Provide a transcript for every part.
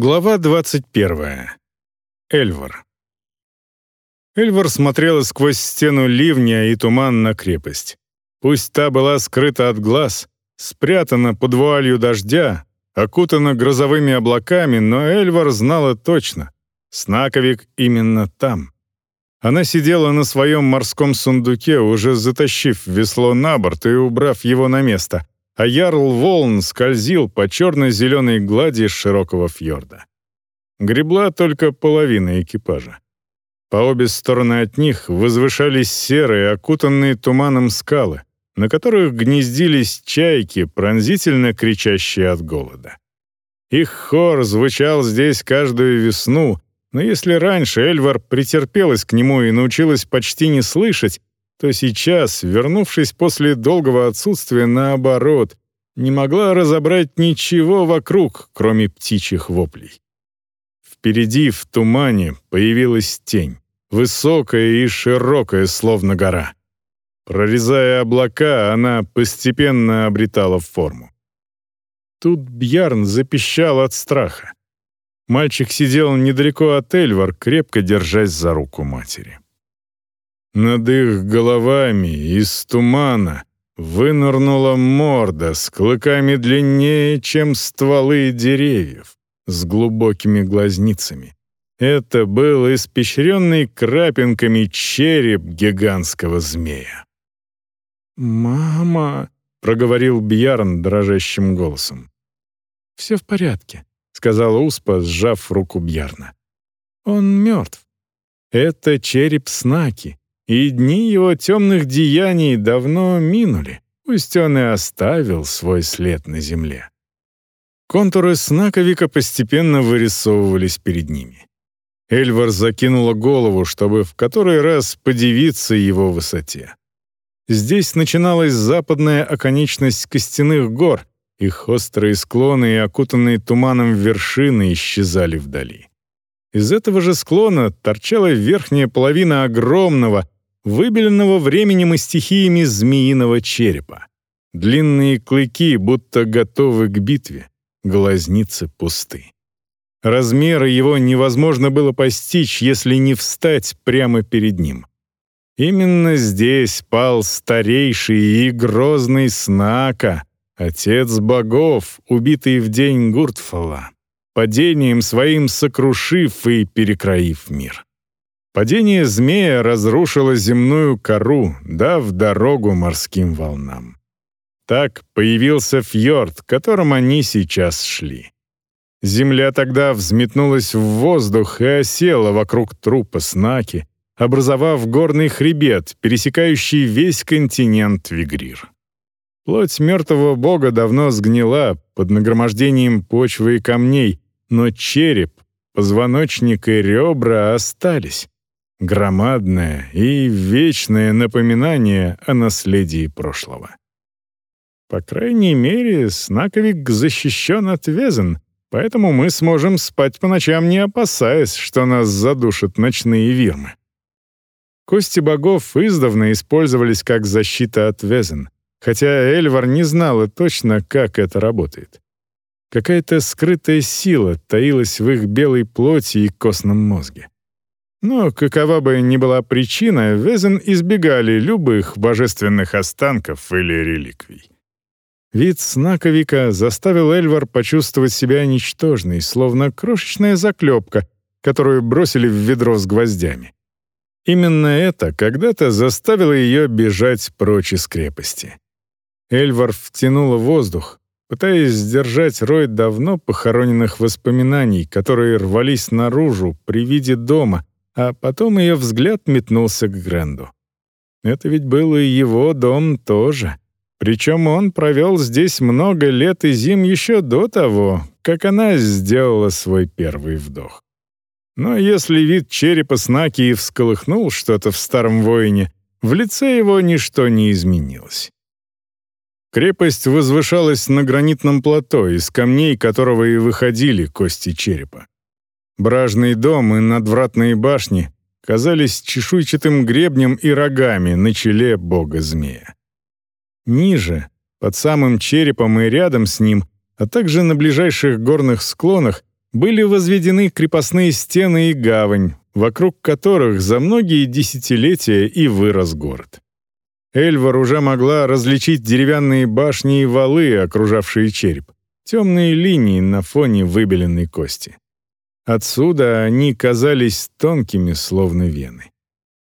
Глава 21. Эльвар. Эльвар смотрела сквозь стену ливня и туман на крепость. Пусть та была скрыта от глаз, спрятана под вуалью дождя, окутана грозовыми облаками, но Эльвар знала точно — Снаковик именно там. Она сидела на своем морском сундуке, уже затащив весло на борт и убрав его на место — а ярл волн скользил по черно-зеленой глади широкого фьорда. Гребла только половина экипажа. По обе стороны от них возвышались серые, окутанные туманом скалы, на которых гнездились чайки, пронзительно кричащие от голода. Их хор звучал здесь каждую весну, но если раньше Эльвар претерпелась к нему и научилась почти не слышать, то сейчас, вернувшись после долгого отсутствия, наоборот, не могла разобрать ничего вокруг, кроме птичьих воплей. Впереди, в тумане, появилась тень, высокая и широкая, словно гора. Прорезая облака, она постепенно обретала форму. Тут Бьярн запищал от страха. Мальчик сидел недалеко от Эльвар, крепко держась за руку матери. Над их головами из тумана вынырнула морда с клыками длиннее, чем стволы деревьев, с глубокими глазницами. Это был испещренный крапинками череп гигантского змея. «Мама!» — проговорил Бьярн дрожащим голосом. «Все в порядке», — сказала Успа, сжав руку Бьярна. «Он мертв. Это череп Снаки, и дни его темных деяний давно минули, пусть он и оставил свой след на земле. Контуры Снаковика постепенно вырисовывались перед ними. Эльвар закинула голову, чтобы в который раз подивиться его высоте. Здесь начиналась западная оконечность костяных гор, их острые склоны и окутанные туманом вершины исчезали вдали. Из этого же склона торчала верхняя половина огромного, выбеленного временем и стихиями змеиного черепа. Длинные клыки будто готовы к битве, глазницы пусты. Размеры его невозможно было постичь, если не встать прямо перед ним. Именно здесь пал старейший и грозный Снака, отец богов, убитый в день Гуртфала, падением своим сокрушив и перекроив мир. Падение змея разрушило земную кору, дав дорогу морским волнам. Так появился фьорд, которым они сейчас шли. Земля тогда взметнулась в воздух и осела вокруг трупа Снаки, образовав горный хребет, пересекающий весь континент Вигрир. Плоть мертвого бога давно сгнила под нагромождением почвы и камней, но череп, позвоночник и ребра остались громадное и вечное напоминание о наследии прошлого. По крайней мере, Снаковик защищен от Везен, поэтому мы сможем спать по ночам, не опасаясь, что нас задушат ночные вирмы. Кости богов издавна использовались как защита от Везен, хотя Эльвар не знала точно, как это работает. Какая-то скрытая сила таилась в их белой плоти и костном мозге. Но какова бы ни была причина, Везен избегали любых божественных останков или реликвий. Вид снаковика заставил Эльвар почувствовать себя ничтожной, словно крошечная заклепка, которую бросили в ведро с гвоздями. Именно это когда-то заставило ее бежать прочь из крепости. Эльвар втянула воздух, пытаясь сдержать рой давно похороненных воспоминаний, которые рвались наружу при виде дома, а потом ее взгляд метнулся к Гренду. Это ведь был и его дом тоже. Причем он провел здесь много лет и зим еще до того, как она сделала свой первый вдох. Но если вид черепа Снаки и всколыхнул что-то в старом воине, в лице его ничто не изменилось. Крепость возвышалась на гранитном плато, из камней которого и выходили кости черепа. Бражный дом и надвратные башни казались чешуйчатым гребнем и рогами на челе бога-змея. Ниже, под самым черепом и рядом с ним, а также на ближайших горных склонах, были возведены крепостные стены и гавань, вокруг которых за многие десятилетия и вырос город. Эльвар уже могла различить деревянные башни и валы, окружавшие череп, темные линии на фоне выбеленной кости. Отсюда они казались тонкими, словно вены.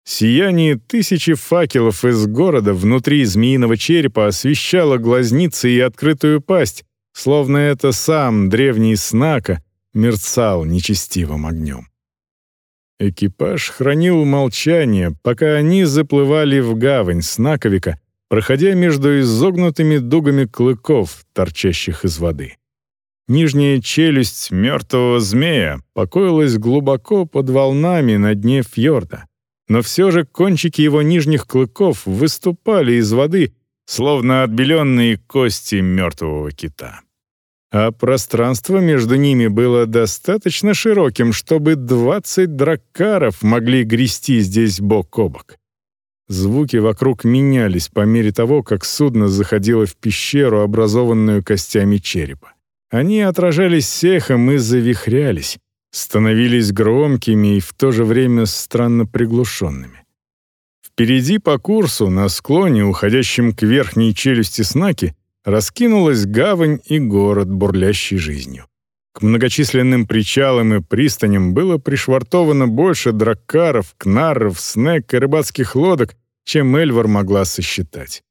Сияние тысячи факелов из города внутри змеиного черепа освещало глазницы и открытую пасть, словно это сам древний Снака мерцал нечестивым огнем. Экипаж хранил молчание, пока они заплывали в гавань Снаковика, проходя между изогнутыми дугами клыков, торчащих из воды. Нижняя челюсть мертвого змея покоилась глубоко под волнами на дне фьорда, но все же кончики его нижних клыков выступали из воды, словно отбеленные кости мертвого кита а пространство между ними было достаточно широким, чтобы двадцать драккаров могли грести здесь бок о бок. Звуки вокруг менялись по мере того, как судно заходило в пещеру, образованную костями черепа. Они отражались сехом и завихрялись, становились громкими и в то же время странно приглушенными. Впереди по курсу, на склоне, уходящем к верхней челюсти снаки, раскинулась гавань и город, бурлящий жизнью. К многочисленным причалам и пристаням было пришвартовано больше драккаров, кнарров, снек и рыбацких лодок, чем Эльвар могла сосчитать.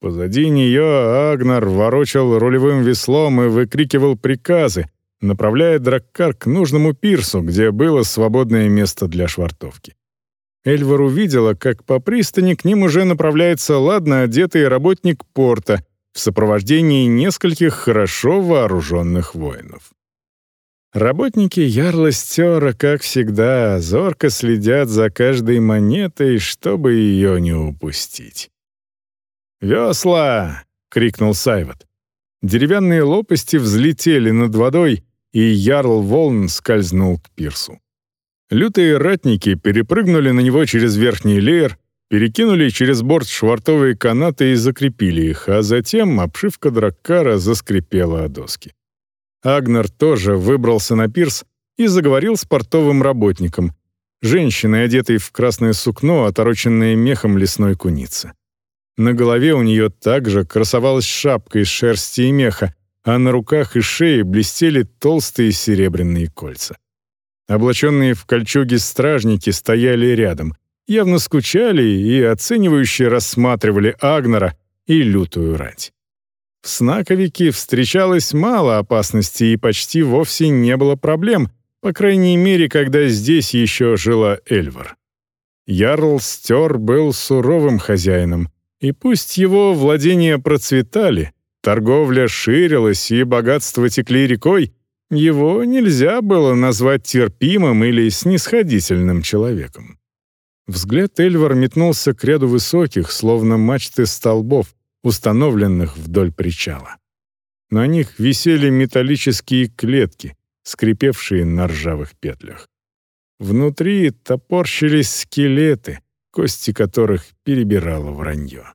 Позади нее Агнар ворочал рулевым веслом и выкрикивал приказы, направляя драккар к нужному пирсу, где было свободное место для швартовки. Эльвар увидела, как по пристани к ним уже направляется ладно одетый работник порта, в сопровождении нескольких хорошо вооруженных воинов. Работники Ярла Стера, как всегда, зорко следят за каждой монетой, чтобы ее не упустить. «Весла!» — крикнул Сайват. Деревянные лопасти взлетели над водой, и Ярл Волн скользнул к пирсу. Лютые ратники перепрыгнули на него через верхний леер, перекинули через борт швартовые канаты и закрепили их, а затем обшивка драккара заскрипела о доски. Агнар тоже выбрался на пирс и заговорил с портовым работником, женщиной, одетой в красное сукно, отороченное мехом лесной куницы. На голове у нее также красовалась шапка из шерсти и меха, а на руках и шее блестели толстые серебряные кольца. Облаченные в кольчуги стражники стояли рядом — явно скучали и оценивающе рассматривали Агнера и лютую рать. В Снаковике встречалось мало опасностей и почти вовсе не было проблем, по крайней мере, когда здесь еще жила Эльвар. Ярл Стер был суровым хозяином, и пусть его владения процветали, торговля ширилась и богатства текли рекой, его нельзя было назвать терпимым или снисходительным человеком. Взгляд Эльвар метнулся к ряду высоких, словно мачты столбов, установленных вдоль причала. На них висели металлические клетки, скрипевшие на ржавых петлях. Внутри топорщились скелеты, кости которых перебирало вранье.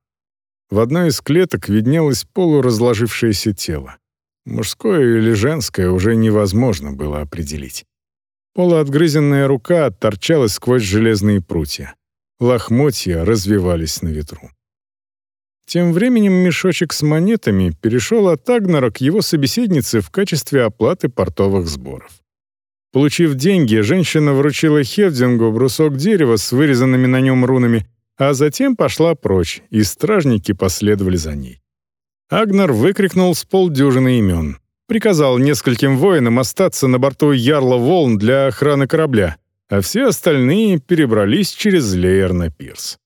В одной из клеток виднелось полуразложившееся тело. Мужское или женское уже невозможно было определить. Полуотгрызенная рука торчала сквозь железные прутья. Лохмотья развивались на ветру. Тем временем мешочек с монетами перешел от Агнера к его собеседнице в качестве оплаты портовых сборов. Получив деньги, женщина вручила Хевдингу брусок дерева с вырезанными на нем рунами, а затем пошла прочь, и стражники последовали за ней. Агнар выкрикнул с полдюжины имен приказал нескольким воинам остаться на борту Ярла Волн для охраны корабля, а все остальные перебрались через леер на пирс.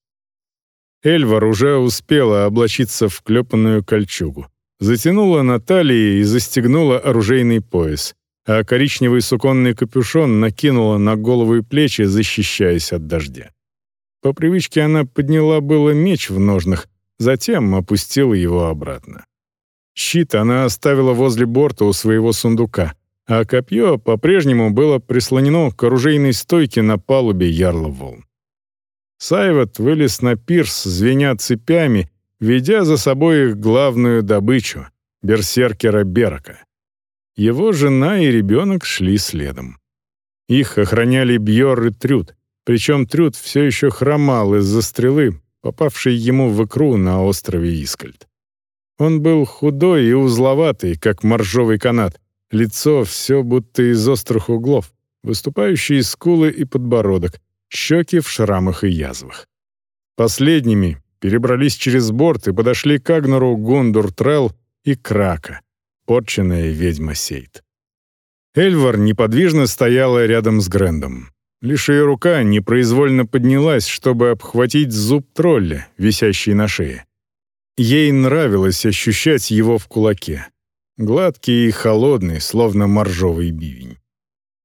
Эльвар уже успела облачиться в клепанную кольчугу, затянула на талии и застегнула оружейный пояс, а коричневый суконный капюшон накинула на голову и плечи, защищаясь от дождя. По привычке она подняла было меч в ножнах, затем опустила его обратно. Щит она оставила возле борта у своего сундука, а копье по-прежнему было прислонено к оружейной стойке на палубе ярла волн. Сайват вылез на пирс, звеня цепями, ведя за собой их главную добычу — берсеркера Берака. Его жена и ребенок шли следом. Их охраняли Бьор и Трюд, причем Трюд все еще хромал из-за стрелы, попавшей ему в икру на острове Искальд. Он был худой и узловатый, как моржовый канат, лицо все будто из острых углов, выступающие скулы и подбородок, щеки в шрамах и язвах. Последними перебрались через борт и подошли к Агнору Гундур Трелл и Крака, порченная ведьма Сейт. Эльвар неподвижно стояла рядом с Грендом. Лишь ее рука непроизвольно поднялась, чтобы обхватить зуб тролля, висящий на шее. Ей нравилось ощущать его в кулаке. Гладкий и холодный, словно моржовый бивень.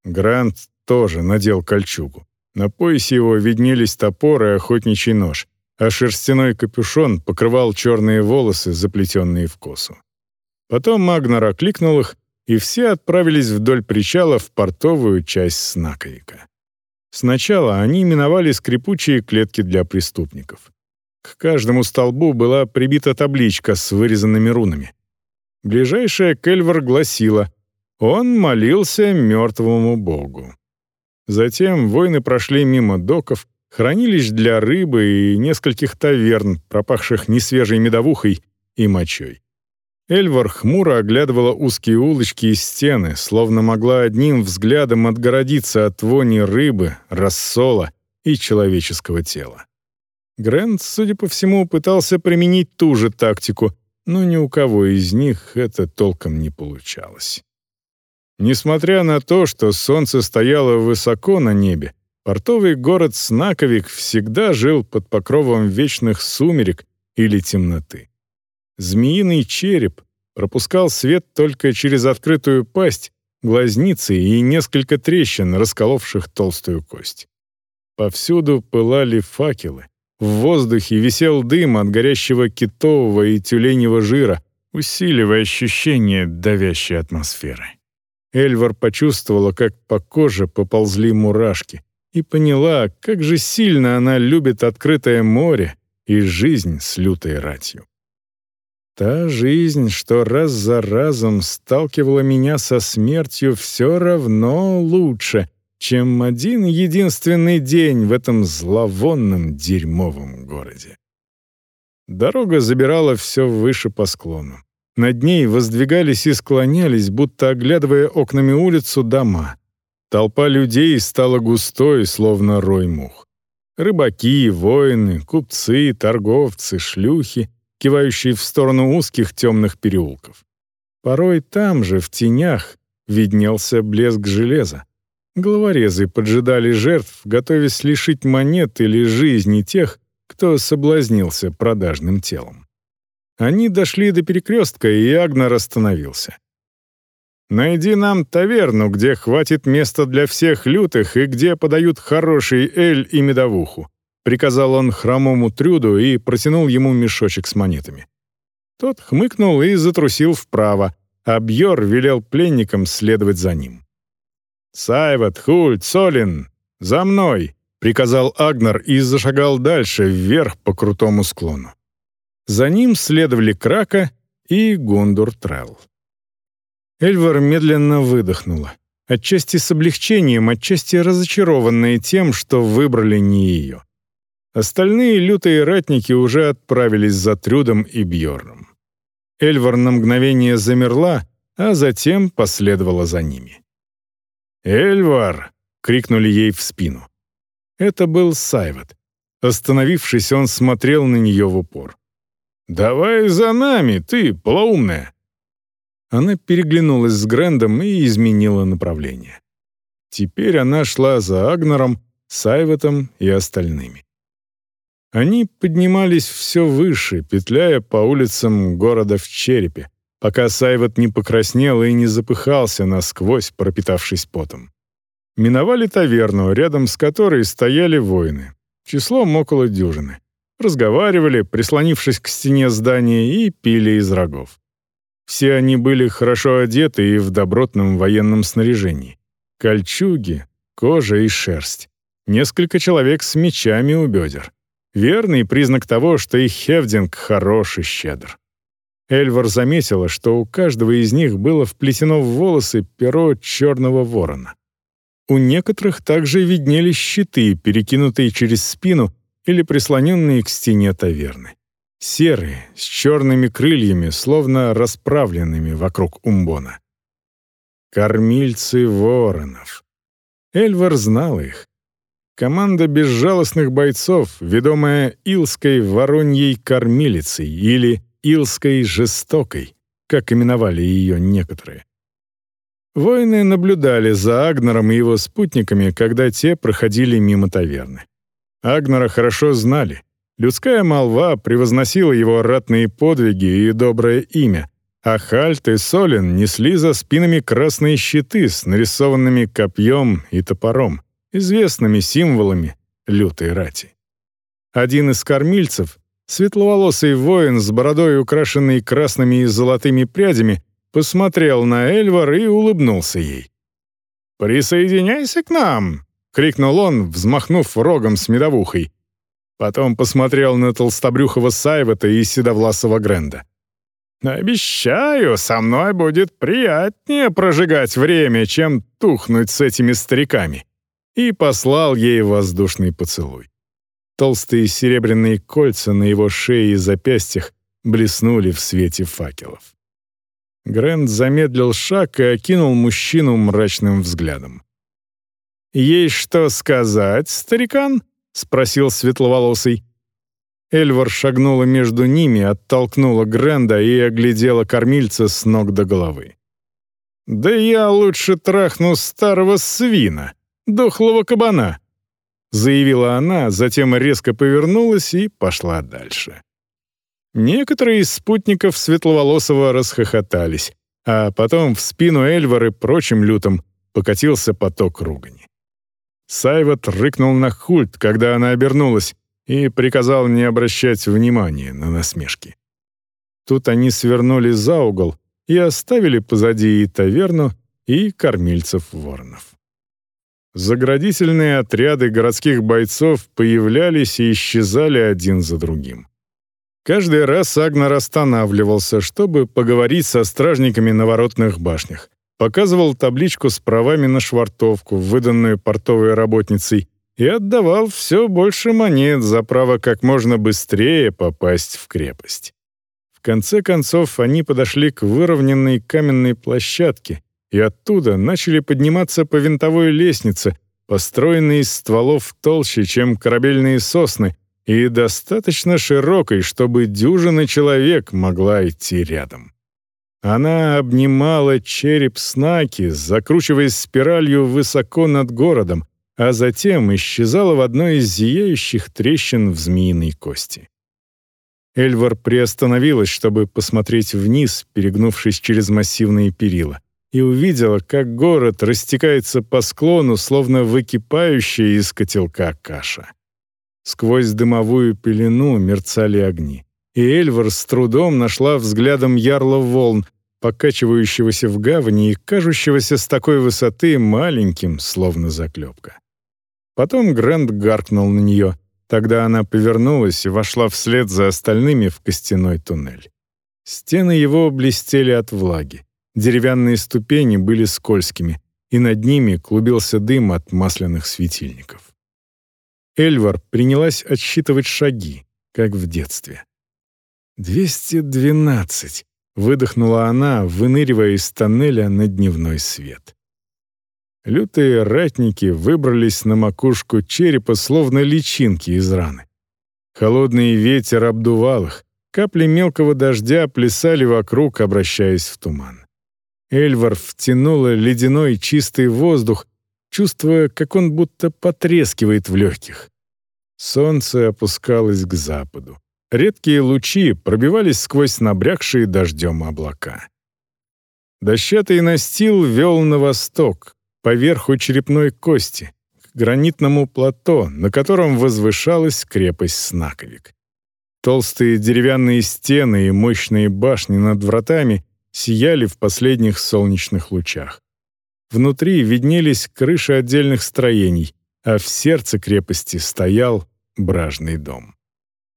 Грант тоже надел кольчугу. На поясе его виднелись топор и охотничий нож, а шерстяной капюшон покрывал черные волосы, заплетенные в косу. Потом Магнар окликнул их, и все отправились вдоль причала в портовую часть Снакаика. Сначала они миновали скрипучие клетки для преступников. К каждому столбу была прибита табличка с вырезанными рунами. Ближайшая Кельвар гласила «Он молился мертвому богу». Затем воины прошли мимо доков, хранилищ для рыбы и нескольких таверн, пропахших несвежей медовухой и мочой. Эльвар хмуро оглядывала узкие улочки и стены, словно могла одним взглядом отгородиться от вони рыбы, рассола и человеческого тела. Грэнд, судя по всему, пытался применить ту же тактику, но ни у кого из них это толком не получалось. Несмотря на то, что солнце стояло высоко на небе, портовый город Снаковик всегда жил под покровом вечных сумерек или темноты. Змеиный череп пропускал свет только через открытую пасть, глазницы и несколько трещин, расколовших толстую кость. Повсюду пылали факелы, в воздухе висел дым от горящего китового и тюленевого жира, усиливая ощущение давящей атмосферы. Эльвар почувствовала, как по коже поползли мурашки, и поняла, как же сильно она любит открытое море и жизнь с лютой ратью. Та жизнь, что раз за разом сталкивала меня со смертью, все равно лучше, чем один единственный день в этом зловонном дерьмовом городе. Дорога забирала все выше по склону. Над ней воздвигались и склонялись, будто оглядывая окнами улицу, дома. Толпа людей стала густой, словно рой мух. Рыбаки, воины, купцы, торговцы, шлюхи, кивающие в сторону узких темных переулков. Порой там же, в тенях, виднелся блеск железа. Головорезы поджидали жертв, готовясь лишить монет или жизни тех, кто соблазнился продажным телом. Они дошли до перекрестка, и Агнар остановился. «Найди нам таверну, где хватит места для всех лютых и где подают хороший эль и медовуху», приказал он хромому Трюду и протянул ему мешочек с монетами. Тот хмыкнул и затрусил вправо, а Бьор велел пленникам следовать за ним. «Сайват, Хульт, Солин, за мной!» — приказал Агнар и зашагал дальше, вверх по крутому склону. За ним следовали Крака и Гундур Трелл. Эльвар медленно выдохнула, отчасти с облегчением, отчасти разочарованная тем, что выбрали не ее. Остальные лютые ратники уже отправились за Трюдом и Бьорном. Эльвар на мгновение замерла, а затем последовала за ними. «Эльвар!» — крикнули ей в спину. Это был Сайват. Остановившись, он смотрел на нее в упор. «Давай за нами, ты, полоумная!» Она переглянулась с Грэндом и изменила направление. Теперь она шла за Агнором, Сайватом и остальными. Они поднимались все выше, петляя по улицам города в черепе, пока Сайват не покраснел и не запыхался насквозь, пропитавшись потом. Миновали таверну, рядом с которой стояли воины, числом около дюжины разговаривали, прислонившись к стене здания, и пили из рогов. Все они были хорошо одеты и в добротном военном снаряжении. Кольчуги, кожа и шерсть. Несколько человек с мечами у бедер. Верный признак того, что их Хевдинг хорош и щедр. Эльвар заметила, что у каждого из них было вплетено в волосы перо черного ворона. У некоторых также виднелись щиты, перекинутые через спину или прислоненные к стене таверны. Серые, с черными крыльями, словно расправленными вокруг умбона. Кормильцы воронов. Эльвар знал их. Команда безжалостных бойцов, ведомая Илской вороньей кормилицей или Илской жестокой, как именовали ее некоторые. Воины наблюдали за Агнером и его спутниками, когда те проходили мимо таверны. Агнера хорошо знали. Людская молва превозносила его ратные подвиги и доброе имя, а Хальт и Солин несли за спинами красные щиты с нарисованными копьем и топором, известными символами лютой рати. Один из кормильцев, Светловолосый воин с бородой, украшенной красными и золотыми прядями, посмотрел на Эльвар и улыбнулся ей. «Присоединяйся к нам!» — крикнул он, взмахнув рогом с медовухой. Потом посмотрел на толстобрюхого Сайвата и седовласого Гренда. «Обещаю, со мной будет приятнее прожигать время, чем тухнуть с этими стариками». И послал ей воздушный поцелуй. Толстые серебряные кольца на его шее и запястьях блеснули в свете факелов. Грэнд замедлил шаг и окинул мужчину мрачным взглядом. «Есть что сказать, старикан?» — спросил светловолосый. Эльвар шагнула между ними, оттолкнула Гренда и оглядела кормильца с ног до головы. «Да я лучше трахну старого свина, дохлого кабана, заявила она, затем резко повернулась и пошла дальше. Некоторые из спутников Светловолосого расхохотались, а потом в спину Эльвары прочим лютом покатился поток ругани. Сайват рыкнул на Хульт, когда она обернулась, и приказал не обращать внимания на насмешки. Тут они свернули за угол и оставили позади и таверну, и кормильцев воронов. Заградительные отряды городских бойцов появлялись и исчезали один за другим. Каждый раз Агнар останавливался, чтобы поговорить со стражниками на воротных башнях. Показывал табличку с правами на швартовку, выданную портовой работницей, и отдавал все больше монет за право как можно быстрее попасть в крепость. В конце концов они подошли к выровненной каменной площадке, и оттуда начали подниматься по винтовой лестнице, построенной из стволов толще, чем корабельные сосны, и достаточно широкой, чтобы дюжина человек могла идти рядом. Она обнимала череп Снаки, закручиваясь спиралью высоко над городом, а затем исчезала в одной из зияющих трещин в змеиной кости. Эльвар приостановилась, чтобы посмотреть вниз, перегнувшись через массивные перила и увидела, как город растекается по склону, словно выкипающая из котелка каша. Сквозь дымовую пелену мерцали огни, и Эльвар с трудом нашла взглядом ярла волн, покачивающегося в гавани и кажущегося с такой высоты маленьким, словно заклепка. Потом Грэнд гаркнул на нее. Тогда она повернулась и вошла вслед за остальными в костяной туннель. Стены его блестели от влаги. Деревянные ступени были скользкими, и над ними клубился дым от масляных светильников. Эльвар принялась отсчитывать шаги, как в детстве. «Двести двенадцать», — выдохнула она, выныривая из тоннеля на дневной свет. Лютые ратники выбрались на макушку черепа, словно личинки из раны. Холодный ветер обдувал их, капли мелкого дождя плясали вокруг, обращаясь в туман. Эльвар втянула ледяной чистый воздух, чувствуя, как он будто потрескивает в легких. Солнце опускалось к западу. Редкие лучи пробивались сквозь набрякшие дождем облака. Дощатый настил вел на восток, поверху черепной кости, к гранитному плато, на котором возвышалась крепость Снаковик. Толстые деревянные стены и мощные башни над вратами сияли в последних солнечных лучах. Внутри виднелись крыши отдельных строений, а в сердце крепости стоял бражный дом.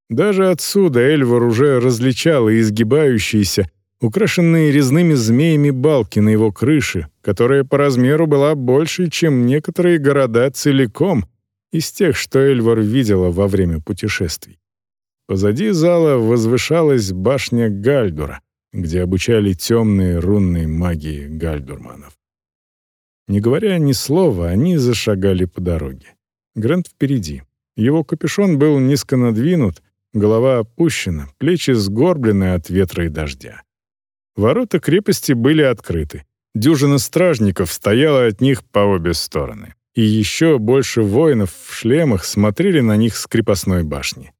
Даже отсюда Эльвар уже различал изгибающиеся, украшенные резными змеями балки на его крыше, которая по размеру была больше, чем некоторые города целиком, из тех, что Эльвар видела во время путешествий. Позади зала возвышалась башня Гальдура, где обучали темные рунные магии гальдурманов. Не говоря ни слова, они зашагали по дороге. Грант впереди. Его капюшон был низко надвинут, голова опущена, плечи сгорблены от ветра и дождя. Ворота крепости были открыты. Дюжина стражников стояла от них по обе стороны. И еще больше воинов в шлемах смотрели на них с крепостной башни.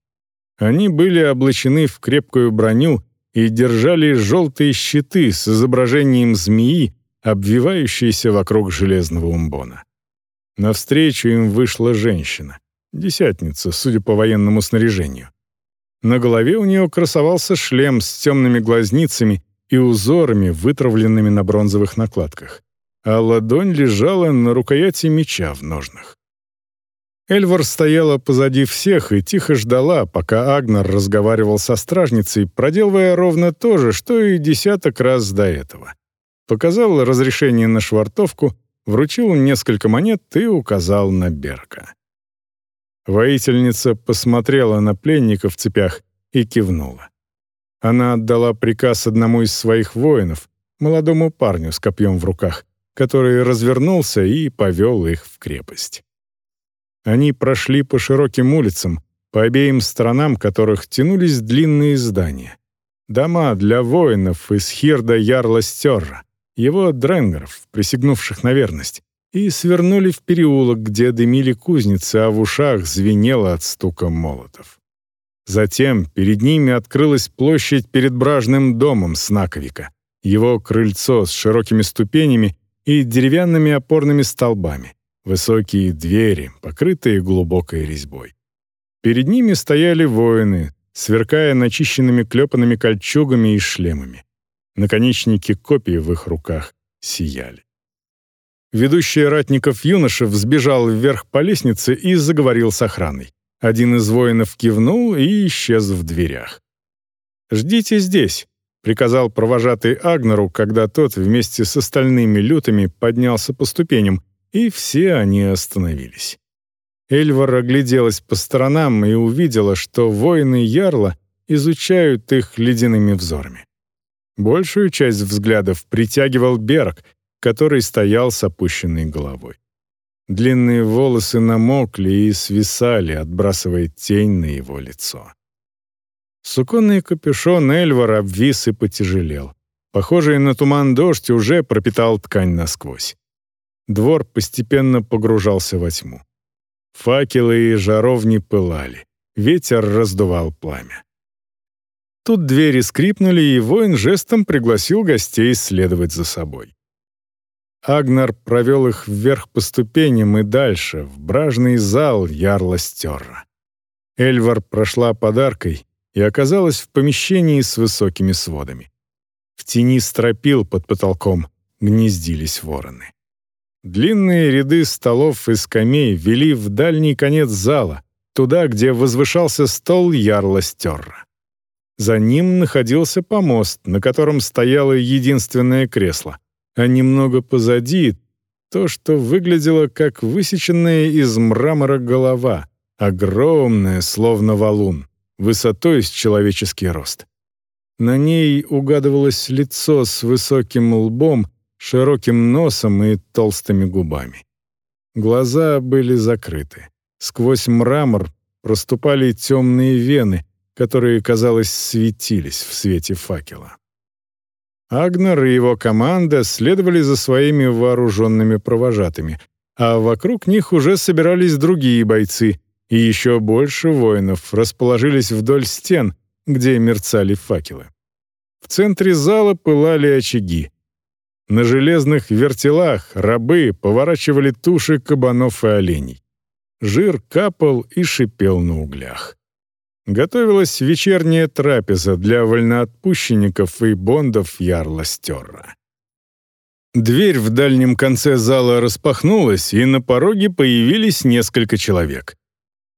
Они были облачены в крепкую броню и держали желтые щиты с изображением змеи, обвивающиеся вокруг железного умбона. Навстречу им вышла женщина, десятница, судя по военному снаряжению. На голове у нее красовался шлем с темными глазницами и узорами, вытравленными на бронзовых накладках, а ладонь лежала на рукояти меча в ножнах. Эльвар стояла позади всех и тихо ждала, пока Агнар разговаривал со стражницей, проделывая ровно то же, что и десяток раз до этого. Показал разрешение на швартовку, вручил несколько монет и указал на Берка. Воительница посмотрела на пленника в цепях и кивнула. Она отдала приказ одному из своих воинов, молодому парню с копьем в руках, который развернулся и повел их в крепость. Они прошли по широким улицам, по обеим сторонам которых тянулись длинные здания. Дома для воинов из Хирда Ярла Стерра, его дренгеров, присягнувших на верность, и свернули в переулок, где дымили кузницы, а в ушах звенело от стука молотов. Затем перед ними открылась площадь перед бражным домом Снаковика, его крыльцо с широкими ступенями и деревянными опорными столбами, высокие двери, покрытые глубокой резьбой. Перед ними стояли воины, сверкая начищенными клепанными кольчугами и шлемами. Наконечники копий в их руках сияли. Ведущий ратников юноша взбежал вверх по лестнице и заговорил с охраной. Один из воинов кивнул и исчез в дверях. «Ждите здесь», — приказал провожатый Агнеру, когда тот вместе с остальными лютами поднялся по ступеням, и все они остановились. Эльвар огляделась по сторонам и увидела, что воины Ярла изучают их ледяными взорами. Большую часть взглядов притягивал Берг, который стоял с опущенной головой. Длинные волосы намокли и свисали, отбрасывая тень на его лицо. Суконный капюшон Эльвара обвис и потяжелел. Похожий на туман дождь уже пропитал ткань насквозь. Двор постепенно погружался во тьму. Факелы и жаровни пылали. Ветер раздувал пламя. Тут двери скрипнули, и воин жестом пригласил гостей следовать за собой. Агнар провел их вверх по ступеням и дальше, в бражный зал ярла стерра. Эльвар прошла подаркой и оказалась в помещении с высокими сводами. В тени стропил под потолком гнездились вороны. Длинные ряды столов и скамей вели в дальний конец зала, туда, где возвышался стол ярла стерра. За ним находился помост, на котором стояло единственное кресло а немного позади — то, что выглядело как высеченная из мрамора голова, огромная, словно валун, высотой с человеческий рост. На ней угадывалось лицо с высоким лбом, широким носом и толстыми губами. Глаза были закрыты. Сквозь мрамор проступали темные вены, которые, казалось, светились в свете факела. Агнер и его команда следовали за своими вооруженными провожатыми, а вокруг них уже собирались другие бойцы, и еще больше воинов расположились вдоль стен, где мерцали факелы. В центре зала пылали очаги. На железных вертелах рабы поворачивали туши кабанов и оленей. Жир капал и шипел на углях готовилась вечерняя трапеза для вольноотпущенников и бондов ярла Стерра. Дверь в дальнем конце зала распахнулась, и на пороге появились несколько человек.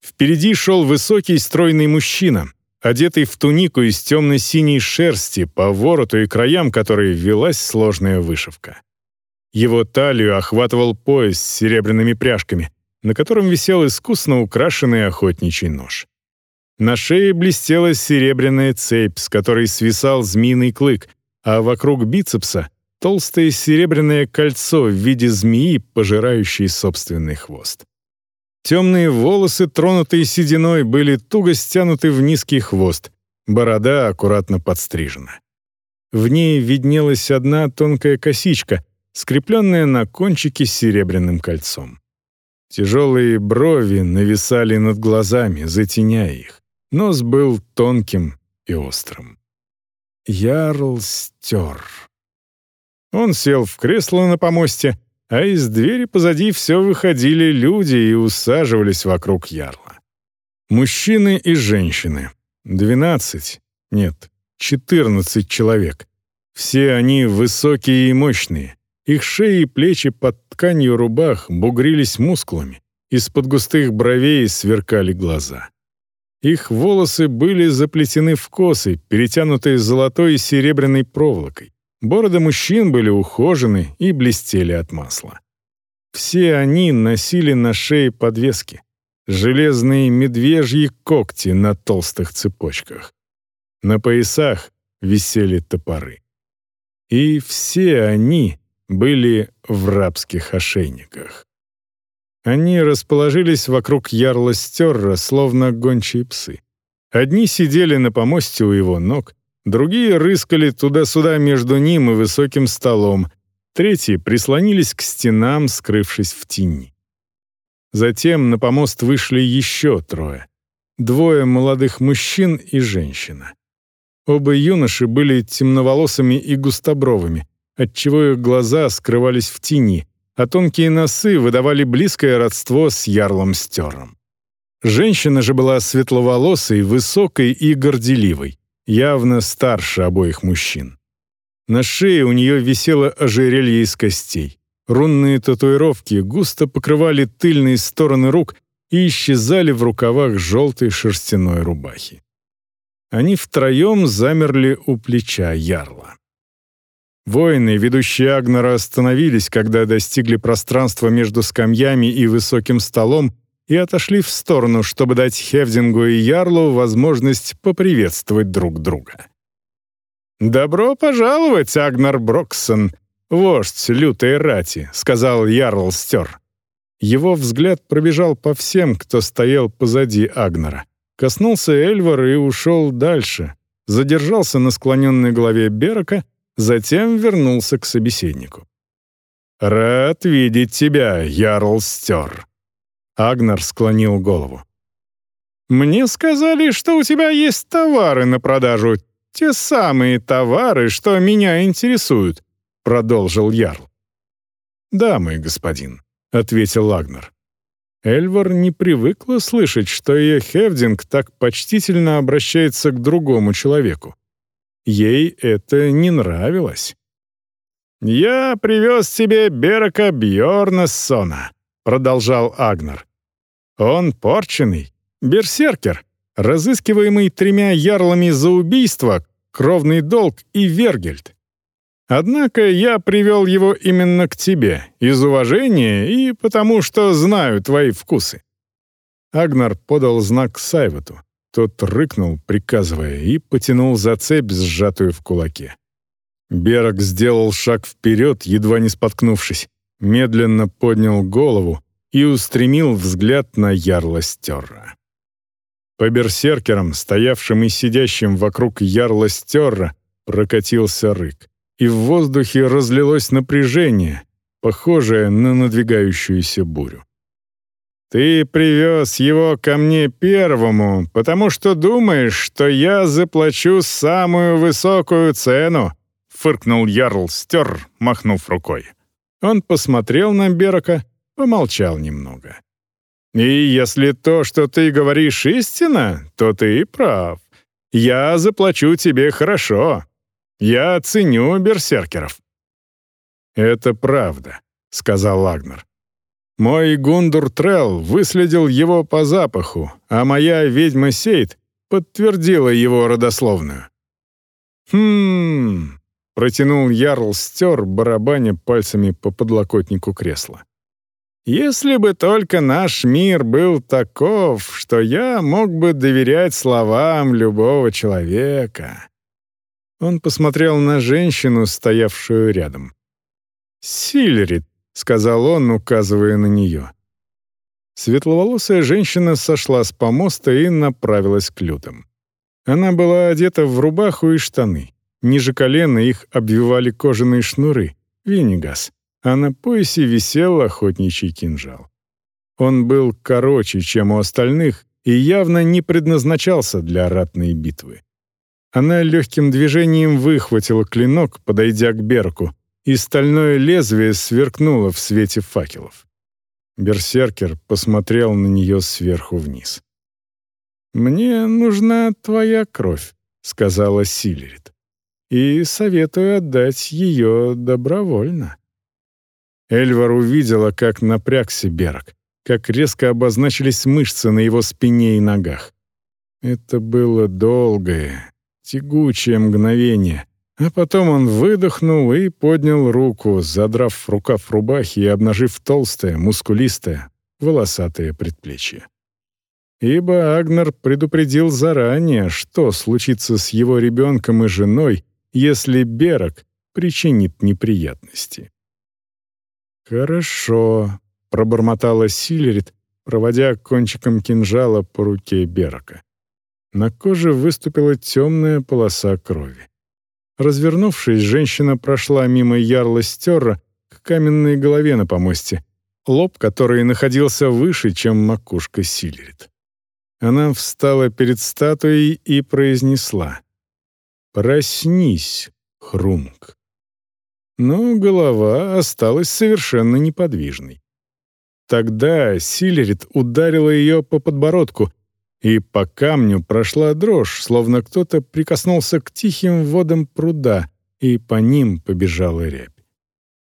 Впереди шел высокий стройный мужчина, одетый в тунику из темно-синей шерсти, по вороту и краям которой велась сложная вышивка. Его талию охватывал пояс с серебряными пряжками, на котором висел искусно украшенный охотничий нож. На шее блестела серебряная цепь, с которой свисал змеиный клык, а вокруг бицепса — толстое серебряное кольцо в виде змеи, пожирающей собственный хвост. Темные волосы, тронутые сединой, были туго стянуты в низкий хвост, борода аккуратно подстрижена. В ней виднелась одна тонкая косичка, скрепленная на кончике серебряным кольцом. Тяжелые брови нависали над глазами, затеняя их. Нос был тонким и острым. Ярл стер. Он сел в кресло на помосте, а из двери позади все выходили люди и усаживались вокруг ярла. Мужчины и женщины. Двенадцать, нет, четырнадцать человек. Все они высокие и мощные. Их шеи и плечи под тканью рубах бугрились мускулами. Из-под густых бровей сверкали глаза. Их волосы были заплетены в косы, перетянутые золотой и серебряной проволокой. Бороды мужчин были ухожены и блестели от масла. Все они носили на шее подвески, железные медвежьи когти на толстых цепочках. На поясах висели топоры. И все они были в рабских ошейниках. Они расположились вокруг ярла стерра, словно гончие псы. Одни сидели на помосте у его ног, Другие рыскали туда-сюда между ним и высоким столом. Третьи прислонились к стенам, скрывшись в тени. Затем на помост вышли еще трое. Двое молодых мужчин и женщина. Оба юноши были темноволосыми и густобровыми, отчего их глаза скрывались в тени, а тонкие носы выдавали близкое родство с ярлом Стером. Женщина же была светловолосой, высокой и горделивой явно старше обоих мужчин. На шее у нее висело ожерелье из костей. Рунные татуировки густо покрывали тыльные стороны рук и исчезали в рукавах желтой шерстяной рубахи. Они втроем замерли у плеча ярла. Воины, ведущие Агнера, остановились, когда достигли пространства между скамьями и высоким столом и отошли в сторону, чтобы дать Хевдингу и Ярлу возможность поприветствовать друг друга. «Добро пожаловать, Агнар Броксон, вождь лютой рати», — сказал Ярл Стер. Его взгляд пробежал по всем, кто стоял позади Агнара. Коснулся Эльвар и ушел дальше. Задержался на склоненной голове Берока, затем вернулся к собеседнику. «Рад видеть тебя, Ярл Стер», Агнар склонил голову. «Мне сказали, что у тебя есть товары на продажу. Те самые товары, что меня интересуют», — продолжил Ярл. «Да, мой господин», — ответил Агнар. Эльвар не привыкла слышать, что ее Хевдинг так почтительно обращается к другому человеку. Ей это не нравилось. «Я привез тебе Берака Бьорнассона», — продолжал Агнар. Он порченый, берсеркер, разыскиваемый тремя ярлами за убийство, кровный долг и Вергельд. Однако я привел его именно к тебе, из уважения и потому, что знаю твои вкусы». Агнар подал знак Сайвату. Тот рыкнул, приказывая, и потянул за цепь, сжатую в кулаке. Берг сделал шаг вперед, едва не споткнувшись, медленно поднял голову, и устремил взгляд на ярла Стерра. По берсеркерам, стоявшим и сидящим вокруг ярла Стерра, прокатился рык, и в воздухе разлилось напряжение, похожее на надвигающуюся бурю. «Ты привез его ко мне первому, потому что думаешь, что я заплачу самую высокую цену», — фыркнул Ярл Стер, махнув рукой. Он посмотрел на Берока, помолчал немного. «И если то, что ты говоришь, истина, то ты прав. Я заплачу тебе хорошо. Я ценю берсеркеров». «Это правда», — сказал Лагнер. «Мой Гундур Трелл выследил его по запаху, а моя ведьма Сейд подтвердила его родословную. «Хм...» — протянул Ярл стер, барабаня пальцами по подлокотнику кресла. «Если бы только наш мир был таков, что я мог бы доверять словам любого человека». Он посмотрел на женщину, стоявшую рядом. «Сильрит», — сказал он, указывая на нее. Светловолосая женщина сошла с помоста и направилась к лютам. Она была одета в рубаху и штаны. Ниже колена их обвивали кожаные шнуры, винигас, а на поясе висел охотничий кинжал. Он был короче, чем у остальных, и явно не предназначался для ратной битвы. Она легким движением выхватила клинок, подойдя к Берку, и стальное лезвие сверкнуло в свете факелов. Берсеркер посмотрел на нее сверху вниз. «Мне нужна твоя кровь», — сказала Силерит. «И советую отдать ее добровольно». Эльвар увидела, как напрягся Берг, как резко обозначились мышцы на его спине и ногах. Это было долгое, тягучее мгновение, а потом он выдохнул и поднял руку, задрав рукав рубахи и обнажив толстое, мускулистое, волосатое предплечье. Ибо Агнер предупредил заранее, что случится с его ребенком и женой, если Берок причинит неприятности. «Хорошо», — пробормотала Силерит, проводя кончиком кинжала по руке Берока. На коже выступила темная полоса крови. Развернувшись, женщина прошла мимо ярла стерра к каменной голове на помосте, лоб который находился выше, чем макушка Сильрит. Она встала перед статуей и произнесла «Проснись, Хрунг». Но голова осталась совершенно неподвижной. Тогда Силерит ударила ее по подбородку, и по камню прошла дрожь, словно кто-то прикоснулся к тихим водам пруда, и по ним побежала рябь.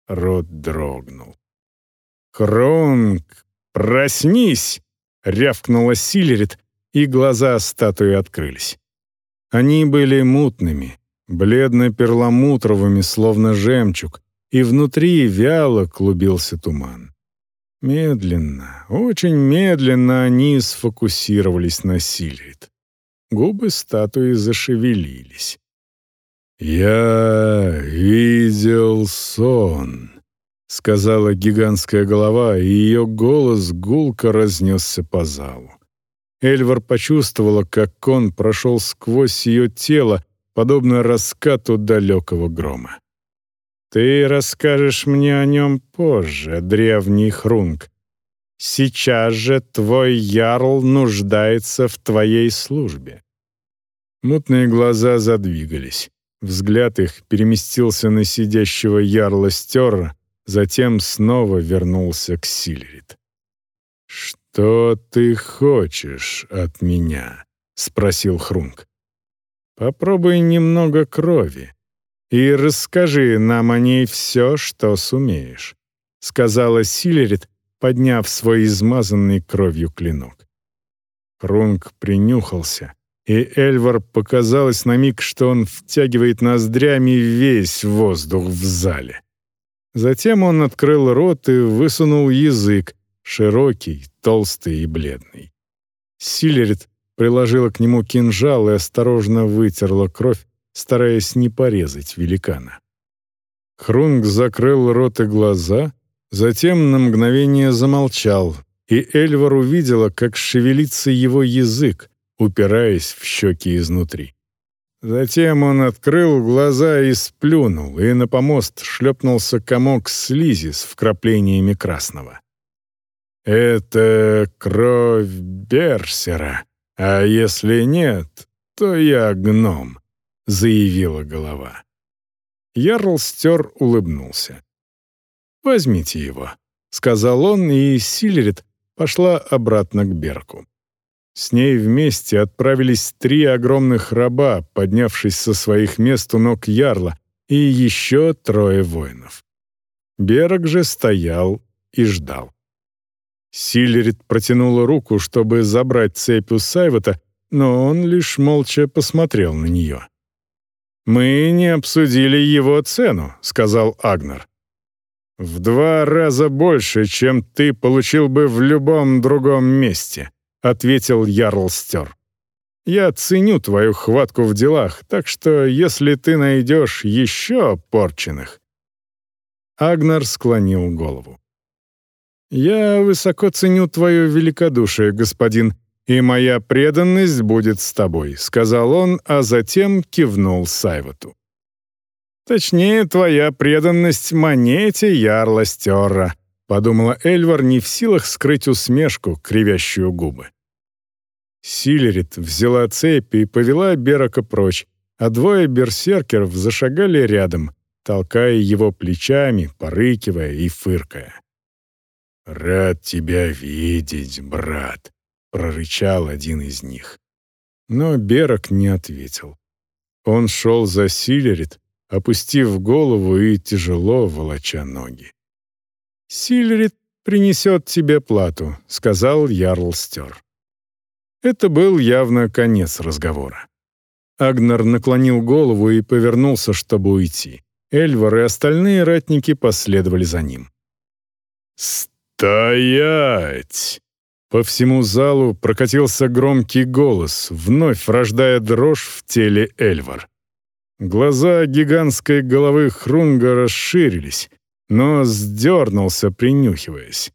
Рот дрогнул. «Хронг, проснись!» — рявкнула Силерит, и глаза статуи открылись. Они были мутными, бледно-перламутровыми, словно жемчуг, и внутри вяло клубился туман. Медленно, очень медленно они сфокусировались на Сильрид. Губы статуи зашевелились. «Я видел сон», — сказала гигантская голова, и ее голос гулко разнесся по залу. Эльвар почувствовала, как он прошел сквозь ее тело, подобно раскату далекого грома. Ты расскажешь мне о нем позже, древний Хрунг. Сейчас же твой ярл нуждается в твоей службе». Мутные глаза задвигались. Взгляд их переместился на сидящего ярла Стерра, затем снова вернулся к Сильрит. «Что ты хочешь от меня?» — спросил Хрунг. «Попробуй немного крови и расскажи нам о ней все, что сумеешь», — сказала Силерит, подняв свой измазанный кровью клинок. Рунг принюхался, и Эльвар показалось на миг, что он втягивает ноздрями весь воздух в зале. Затем он открыл рот и высунул язык, широкий, толстый и бледный. Силерит приложила к нему кинжал и осторожно вытерла кровь, стараясь не порезать великана. Хрунг закрыл рот и глаза, затем на мгновение замолчал, и Эльвар увидела, как шевелится его язык, упираясь в щеки изнутри. Затем он открыл глаза и сплюнул, и на помост шлепнулся комок слизи с вкраплениями красного. «Это кровь Берсера, а если нет, то я гном», — заявила голова. Ярл стер улыбнулся. «Возьмите его», — сказал он, и Силерит пошла обратно к Берку. С ней вместе отправились три огромных раба, поднявшись со своих мест у ног Ярла, и еще трое воинов. Берг же стоял и ждал. Силерит протянула руку, чтобы забрать цепь у Сайвата, но он лишь молча посмотрел на нее. «Мы не обсудили его цену», — сказал Агнер. «В два раза больше, чем ты получил бы в любом другом месте», — ответил Ярл Стер. «Я ценю твою хватку в делах, так что если ты найдешь еще порченных...» Агнар склонил голову. «Я высоко ценю твое великодушие, господин, и моя преданность будет с тобой», — сказал он, а затем кивнул Сайвату. «Точнее, твоя преданность монете ярла стерра», — подумала Эльвар, не в силах скрыть усмешку, кривящую губы. Силерит взяла цепь и повела Берака прочь, а двое берсеркеров зашагали рядом, толкая его плечами, порыкивая и фыркая. «Рад тебя видеть, брат», — прорычал один из них. Но Берок не ответил. Он шел за Силерит, опустив голову и тяжело волоча ноги. «Силерит принесет тебе плату», — сказал Ярл Стер. Это был явно конец разговора. Агнар наклонил голову и повернулся, чтобы уйти. Эльвар и остальные ратники последовали за ним. «Стоять!» По всему залу прокатился громкий голос, вновь рождая дрожь в теле Эльвар. Глаза гигантской головы Хрунга расширились, но сдернулся, принюхиваясь.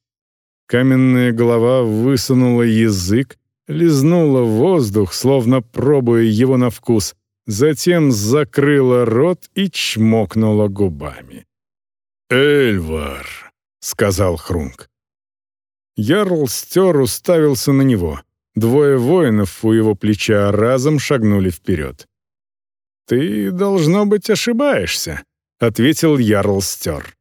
Каменная голова высунула язык, лизнула воздух, словно пробуя его на вкус, затем закрыла рот и чмокнула губами. «Эльвар», — сказал Хрунг. Ярл стер уставился на него. Двое воинов у его плеча разом шагнули вперед. «Ты, должно быть, ошибаешься», — ответил Ярл стер.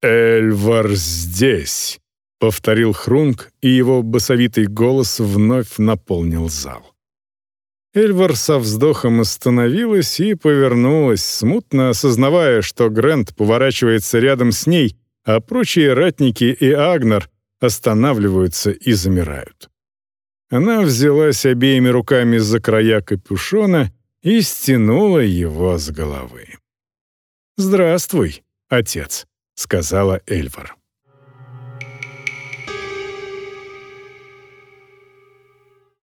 «Эльвар здесь», — повторил Хрунг, и его басовитый голос вновь наполнил зал. Эльвар со вздохом остановилась и повернулась, смутно осознавая, что Грэнд поворачивается рядом с ней, а прочие ратники и Агнар останавливаются и замирают. Она взялась обеими руками за края капюшона и стянула его с головы. «Здравствуй, отец», — сказала Эльвар.